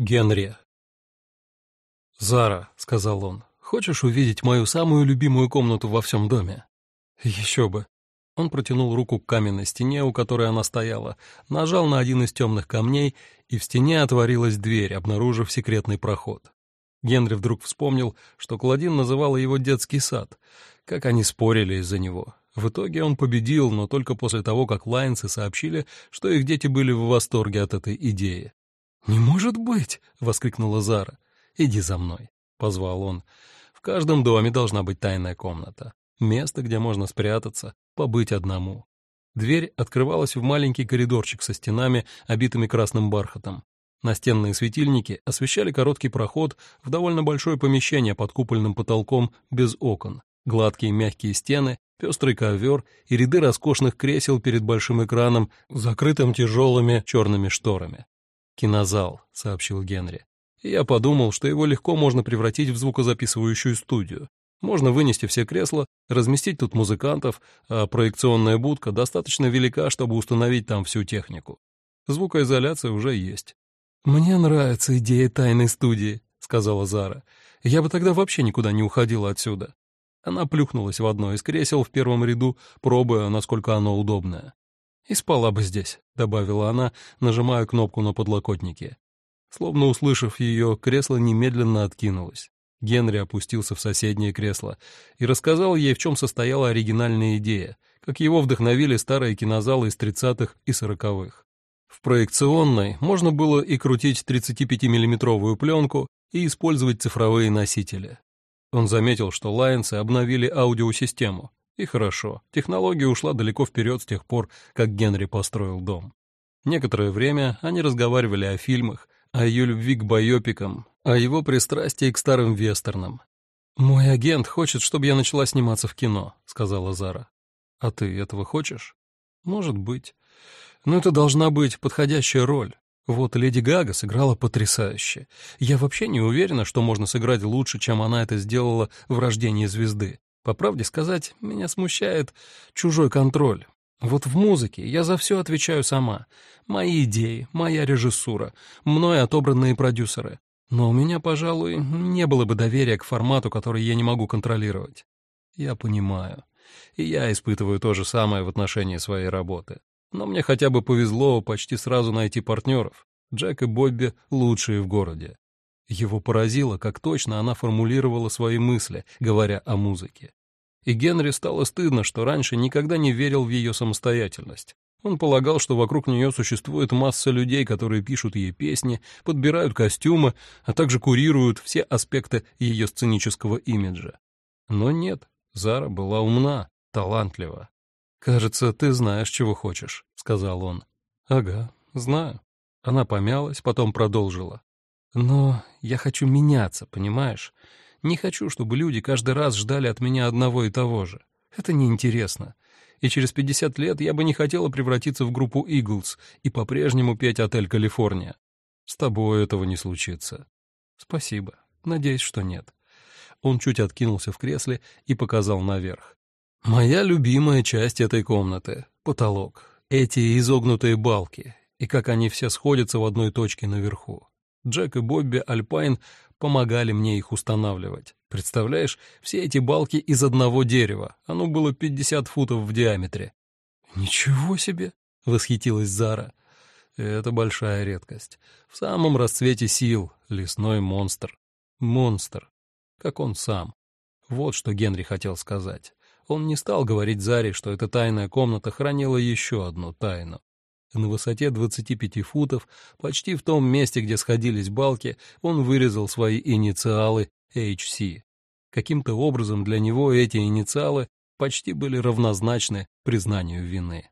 Генри. «Зара», — сказал он, — «хочешь увидеть мою самую любимую комнату во всем доме?» «Еще бы». Он протянул руку к каменной стене, у которой она стояла, нажал на один из темных камней, и в стене отворилась дверь, обнаружив секретный проход. Генри вдруг вспомнил, что Клодин называла его детский сад, как они спорили из-за него. В итоге он победил, но только после того, как Лайнсы сообщили, что их дети были в восторге от этой идеи. «Не может быть!» — воскликнула Зара. «Иди за мной», — позвал он. «В каждом доме должна быть тайная комната. Место, где можно спрятаться, побыть одному». Дверь открывалась в маленький коридорчик со стенами, обитыми красным бархатом. Настенные светильники освещали короткий проход в довольно большое помещение под купольным потолком без окон. Гладкие мягкие стены, пестрый ковер и ряды роскошных кресел перед большим экраном, закрытым тяжелыми черными шторами. «Кинозал», — сообщил Генри. Я подумал, что его легко можно превратить в звукозаписывающую студию. Можно вынести все кресла, разместить тут музыкантов, а проекционная будка достаточно велика, чтобы установить там всю технику. Звукоизоляция уже есть. «Мне нравится идея тайной студии», — сказала Зара. «Я бы тогда вообще никуда не уходила отсюда». Она плюхнулась в одно из кресел в первом ряду, пробуя, насколько оно удобное. «И спала бы здесь», — добавила она, нажимая кнопку на подлокотнике. Словно услышав ее, кресло немедленно откинулось. Генри опустился в соседнее кресло и рассказал ей, в чем состояла оригинальная идея, как его вдохновили старые кинозалы из 30-х и 40-х. В проекционной можно было и крутить 35-миллиметровую пленку, и использовать цифровые носители. Он заметил, что Лайенсы обновили аудиосистему, и хорошо, технология ушла далеко вперед с тех пор, как Генри построил дом. Некоторое время они разговаривали о фильмах, о ее любви к байопикам, о его пристрастии к старым вестернам. «Мой агент хочет, чтобы я начала сниматься в кино», — сказала Зара. «А ты этого хочешь?» «Может быть. Но это должна быть подходящая роль. Вот Леди Гага сыграла потрясающе. Я вообще не уверена, что можно сыграть лучше, чем она это сделала в «Рождении звезды». По правде сказать, меня смущает чужой контроль. Вот в музыке я за все отвечаю сама. Мои идеи, моя режиссура, мной отобранные продюсеры. Но у меня, пожалуй, не было бы доверия к формату, который я не могу контролировать. Я понимаю. И я испытываю то же самое в отношении своей работы. Но мне хотя бы повезло почти сразу найти партнеров. Джек и Бобби лучшие в городе. Его поразило, как точно она формулировала свои мысли, говоря о музыке. И Генри стало стыдно, что раньше никогда не верил в ее самостоятельность. Он полагал, что вокруг нее существует масса людей, которые пишут ей песни, подбирают костюмы, а также курируют все аспекты ее сценического имиджа. Но нет, Зара была умна, талантлива. «Кажется, ты знаешь, чего хочешь», — сказал он. «Ага, знаю». Она помялась, потом продолжила. «Но я хочу меняться, понимаешь? Не хочу, чтобы люди каждый раз ждали от меня одного и того же. Это неинтересно. И через 50 лет я бы не хотела превратиться в группу Eagles и по-прежнему петь «Отель Калифорния». С тобой этого не случится. Спасибо. Надеюсь, что нет. Он чуть откинулся в кресле и показал наверх. Моя любимая часть этой комнаты — потолок. Эти изогнутые балки, и как они все сходятся в одной точке наверху. Джек и Бобби Альпайн помогали мне их устанавливать. Представляешь, все эти балки из одного дерева. Оно было 50 футов в диаметре. «Ничего себе!» — восхитилась Зара. «Это большая редкость. В самом расцвете сил лесной монстр. Монстр. Как он сам. Вот что Генри хотел сказать. Он не стал говорить Заре, что эта тайная комната хранила еще одну тайну. На высоте 25 футов, почти в том месте, где сходились балки, он вырезал свои инициалы HC. Каким-то образом для него эти инициалы почти были равнозначны признанию вины.